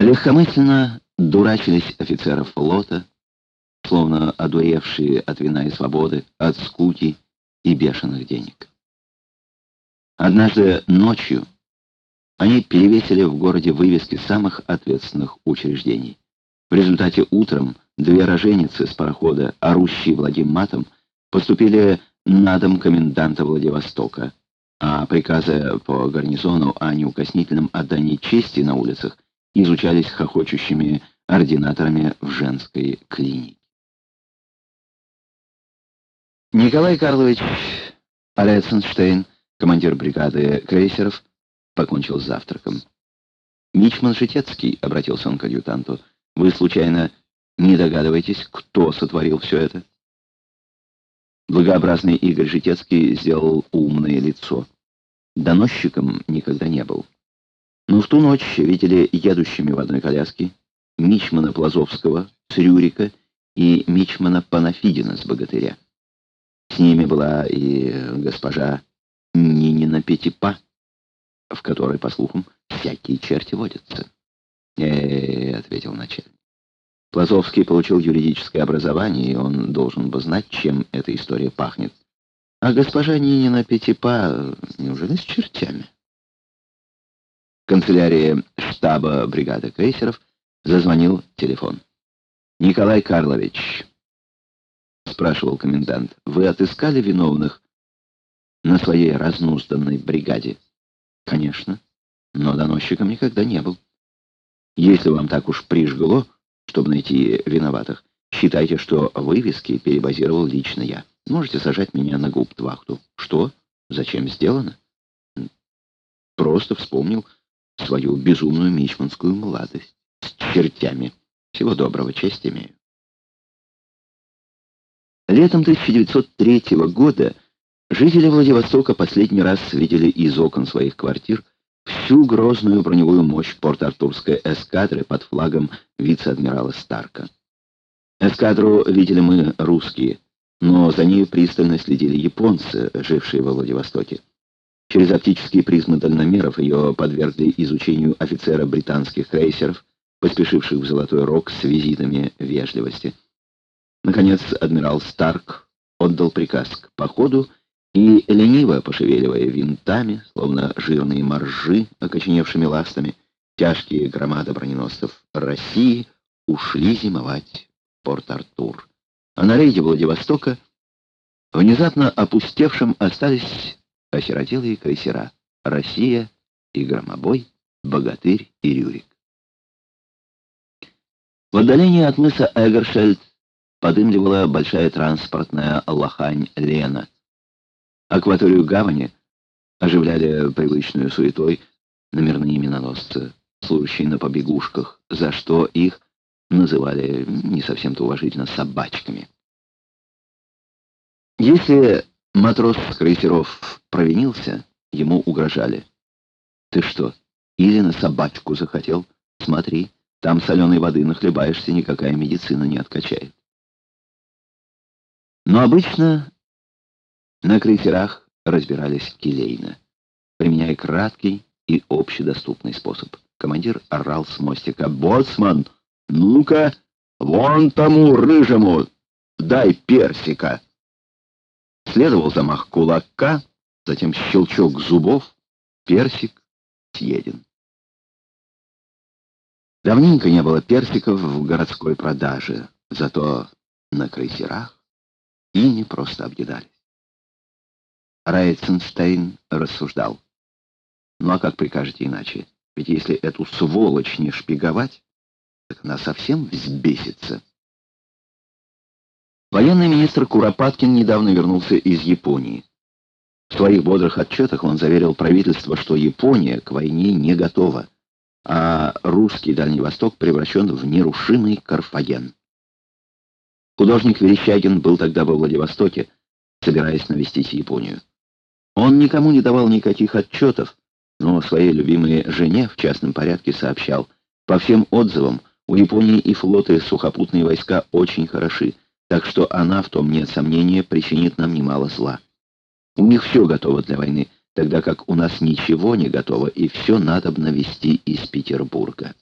Легкомысленно дурачились офицеров флота, словно одуревшие от вина и свободы, от скуки и бешеных денег. Однажды ночью они перевесили в городе вывески самых ответственных учреждений. В результате утром две роженицы с парохода, орущие благим матом, поступили на дом коменданта Владивостока, а приказы по гарнизону о неукоснительном отдании чести на улицах изучались хохочущими ординаторами в женской клинике. Николай Карлович Алеценштейн, командир бригады крейсеров, покончил с завтраком. «Мичман Житецкий», — обратился он к адъютанту, — «вы, случайно, не догадываетесь, кто сотворил все это?» Благообразный Игорь Житецкий сделал умное лицо. Доносчиком никогда не был. Но в ту ночь видели едущими в одной коляске Мичмана Плазовского с Рюрика и Мичмана Панафидина с Богатыря. С ними была и госпожа Нинина Петипа, в которой, по слухам, всякие черти водятся. «Э-э-э», ответил начальник. Плазовский получил юридическое образование, и он должен бы знать, чем эта история пахнет. А госпожа Нинина Петипа, неужели с чертями? Канцелярии штаба бригады крейсеров зазвонил телефон. «Николай Карлович», — спрашивал комендант, — «вы отыскали виновных на своей разнузданной бригаде?» «Конечно, но доносчиком никогда не был. Если вам так уж прижгло...» чтобы найти виноватых. Считайте, что вывески перебазировал лично я. Можете сажать меня на губтвахту. Что? Зачем сделано? Просто вспомнил свою безумную мичманскую молодость. С чертями. Всего доброго, честь имею. Летом 1903 года жители Владивостока последний раз видели из окон своих квартир всю грозную броневую мощь Порт-Артурской эскадры под флагом вице-адмирала Старка. Эскадру видели мы, русские, но за ней пристально следили японцы, жившие во Владивостоке. Через оптические призмы дальномеров ее подвергли изучению офицера британских крейсеров, поспешивших в Золотой Рог с визитами вежливости. Наконец, адмирал Старк отдал приказ к походу и, лениво пошевеливая винтами, словно жирные моржи, окоченевшими ластами, тяжкие громады броненосцев России ушли зимовать в Порт-Артур. А на рейде Владивостока, внезапно опустевшим, остались осиротелые крейсера «Россия» и «Громобой», «Богатырь» и «Рюрик». В отдалении от мыса Эгершельд подымливала большая транспортная лохань Лена — Акваторию гавани оживляли привычную суетой номерные миноносцы, служащие на побегушках, за что их называли не совсем-то уважительно собачками. Если матрос крейсеров провинился, ему угрожали. «Ты что, или на собачку захотел? Смотри, там соленой воды нахлебаешься, никакая медицина не откачает». Но обычно на крейсерах разбирались келейно, применяя краткий и общедоступный способ. Командир орал с мостика. «Боцман, ну-ка, вон тому рыжему дай персика!» Следовал замах кулака, затем щелчок зубов. Персик съеден. Давненько не было персиков в городской продаже, зато на крейсерах и не просто объедались. Райтсенштейн рассуждал. Ну а как прикажете иначе? Ведь если эту сволочь не шпиговать, так она совсем взбесится. Военный министр Куропаткин недавно вернулся из Японии. В своих бодрых отчетах он заверил правительство, что Япония к войне не готова, а русский Дальний Восток превращен в нерушимый Карфаген. Художник Верещагин был тогда во Владивостоке, собираясь навестить Японию. Он никому не давал никаких отчетов, но своей любимой жене в частном порядке сообщал. По всем отзывам, у Японии и флота и сухопутные войска очень хороши, так что она, в том нет сомнения, причинит нам немало зла. У них все готово для войны, тогда как у нас ничего не готово, и все надо навести из Петербурга.